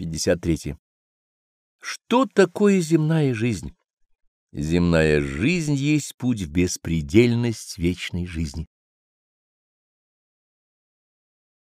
53. Что такое земная жизнь? Земная жизнь есть путь в беспредельность вечной жизни.